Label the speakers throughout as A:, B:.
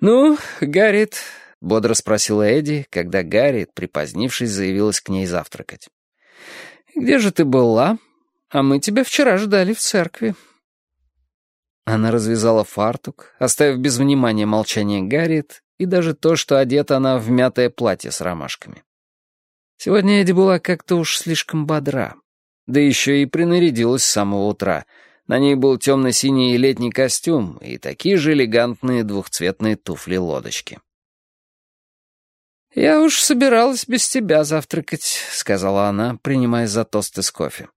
A: «Ну, Гарриет», — бодро спросила Эдди, когда Гарриет, припозднившись, заявилась к ней завтракать. «Где же ты была? А мы тебя вчера ждали в церкви». Она развязала фартук, оставив без внимания молчание Гарриет и даже то, что одета она в мятое платье с ромашками. Сегодня Эдди была как-то уж слишком бодра. Да еще и принарядилась с самого утра. На ней был темно-синий летний костюм и такие же элегантные двухцветные туфли-лодочки. «Я уж собиралась без тебя завтракать», — сказала она, принимаясь за тосты с кофе.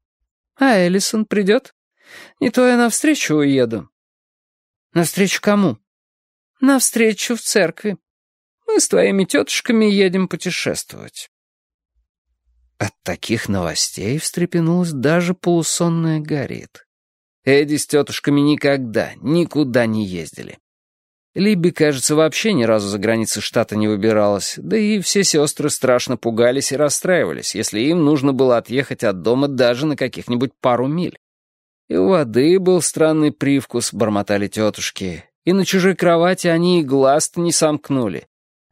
A: «А Эллисон придет? Не то я навстречу уеду». «Навстречу кому?» «Навстречу в церкви. Мы с твоими тетушками едем путешествовать». От таких новостей встрепенулась даже полусонная Гарриет. Эдди с тетушками никогда, никуда не ездили. Либби, кажется, вообще ни разу за границы штата не выбиралась, да и все сестры страшно пугались и расстраивались, если им нужно было отъехать от дома даже на каких-нибудь пару миль. И у воды был странный привкус, бормотали тетушки, и на чужой кровати они и глаз-то не сомкнули.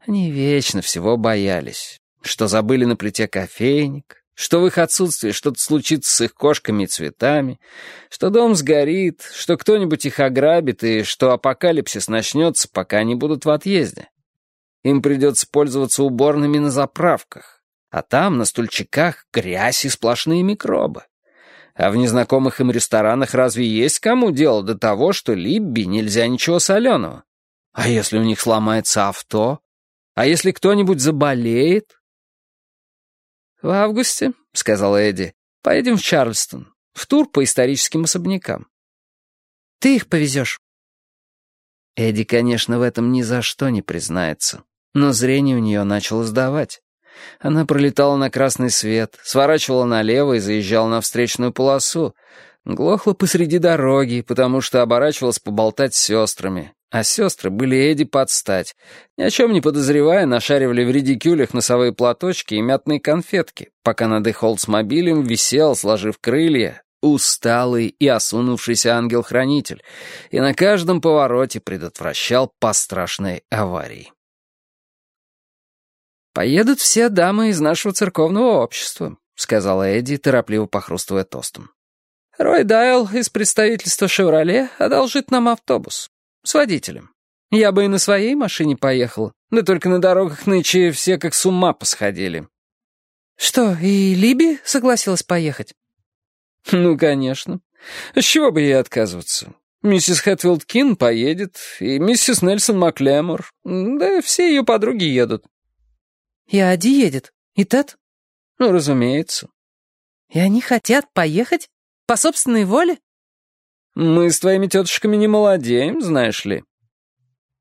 A: Они вечно всего боялись, что забыли на плите кофейник, что в их отсутствии что-то случится с их кошками и цветами, что дом сгорит, что кто-нибудь их ограбит и что апокалипсис начнется, пока они будут в отъезде. Им придется пользоваться уборными на заправках, а там, на стульчиках, грязь и сплошные микробы. А в незнакомых им ресторанах разве есть кому дело до того, что Либби нельзя ничего соленого? А если у них сломается авто? А если кто-нибудь заболеет? «В августе», — сказала Эдди, — «поедем в Чарльстон, в тур по историческим особнякам». «Ты их повезешь?» Эдди, конечно, в этом ни за что не признается, но зрение у нее начало сдавать. Она пролетала на красный свет, сворачивала налево и заезжала на встречную полосу, глохла посреди дороги, потому что оборачивалась поболтать с сестрами, а сестры были Эдди под стать. Ни о чем не подозревая, нашаривали в редикюлях носовые платочки и мятные конфетки, пока над их олдсмобилем висел, сложив крылья, усталый и осунувшийся ангел-хранитель, и на каждом повороте предотвращал по страшной аварии. «Поедут все дамы из нашего церковного общества», — сказала Эдди, торопливо похрустывая тостом. «Рой Тайл из представительства «Шевроле» одолжит нам автобус. С водителем. Я бы и на своей машине поехал, да только на дорогах нынче все как с ума посходили». «Что, и Либи согласилась поехать?» «Ну, конечно. С чего бы ей отказываться? Миссис Хэтфилд Кин поедет, и миссис Нельсон Маклемор, да все ее подруги едут».
B: «И Ади едет? И Тед?»
A: «Ну, разумеется».
B: «И они хотят поехать? По собственной воле?»
A: Мы с твоими тетушками не молодеем, знаешь ли».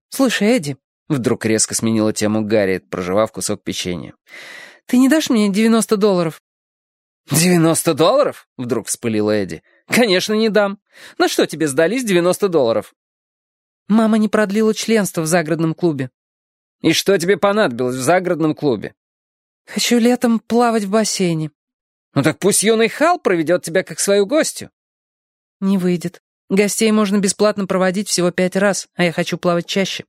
B: «Слушай, Эдди», — вдруг резко сменила тему Гарри, проживав кусок печенья, «ты не дашь мне 90 долларов?»
A: «90 долларов?» — вдруг вспылила Эдди. «Конечно, не дам. На что тебе сдались 90 долларов?»
B: «Мама не продлила членство в загородном клубе».
A: «И что тебе понадобилось в загородном клубе?»
B: «Хочу летом плавать в бассейне».
A: «Ну так пусть юный Хал проведет тебя как свою гостью».
B: «Не выйдет. Гостей можно бесплатно проводить всего пять раз, а я хочу плавать чаще».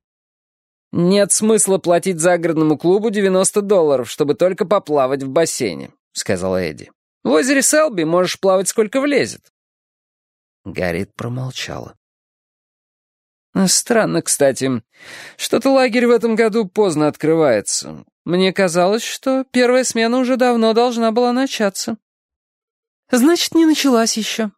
A: «Нет смысла платить загородному клубу 90 долларов, чтобы только поплавать в бассейне», — сказала Эдди. «В озере Селби можешь плавать сколько влезет». Гарриет промолчала. «Странно, кстати. Что-то лагерь в этом году поздно открывается. Мне казалось, что первая смена уже давно должна была начаться».
B: «Значит, не началась еще»,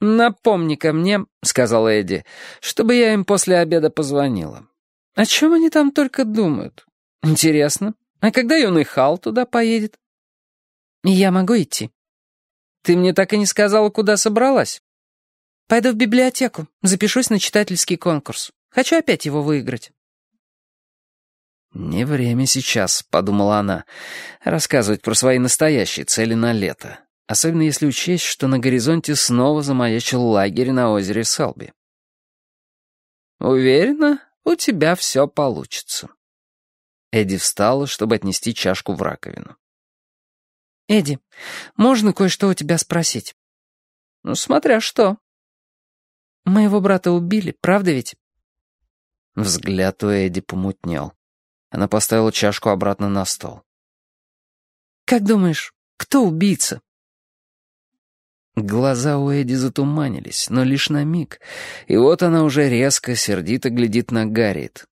A: «Напомни-ка мне», — сказала Эдди, — «чтобы я им после обеда позвонила. О чем они там только думают? Интересно. А когда юный Хал туда поедет?»
B: «Я могу идти».
A: «Ты мне так и не сказала, куда собралась?»
B: «Пойду в библиотеку, запишусь на читательский конкурс. Хочу опять его выиграть».
A: «Не время сейчас», — подумала она, — «рассказывать про свои настоящие цели на лето особенно если учесть, что на горизонте снова замаячил лагерь на озере Салби. «Уверена, у тебя все получится». Эдди встала, чтобы отнести чашку в раковину.
B: «Эдди, можно кое-что у тебя спросить?»
A: «Ну, смотря что».
B: «Моего брата убили, правда ведь?»
A: Взгляд у Эдди помутнел. Она поставила чашку обратно на стол.
B: «Как думаешь, кто убийца?»
A: Глаза у Эдди затуманились, но лишь на миг. И вот она уже резко, сердито глядит на Гарриет.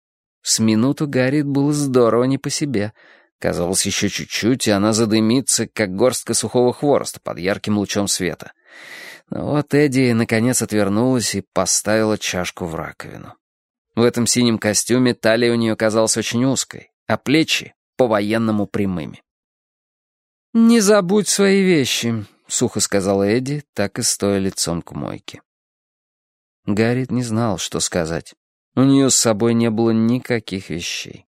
A: С минуту Гарриет было здорово не по себе. Казалось, еще чуть-чуть, и она задымится, как горстка сухого хвороста под ярким лучом света. Но вот Эдди наконец отвернулась и поставила чашку в раковину. В этом синем костюме талия у нее казалась очень узкой, а плечи — по-военному прямыми.
B: «Не забудь свои вещи», —
A: сухо сказала Эдди, так и стоя лицом к мойке. Гаррит не знал, что сказать. У нее с собой не было никаких вещей.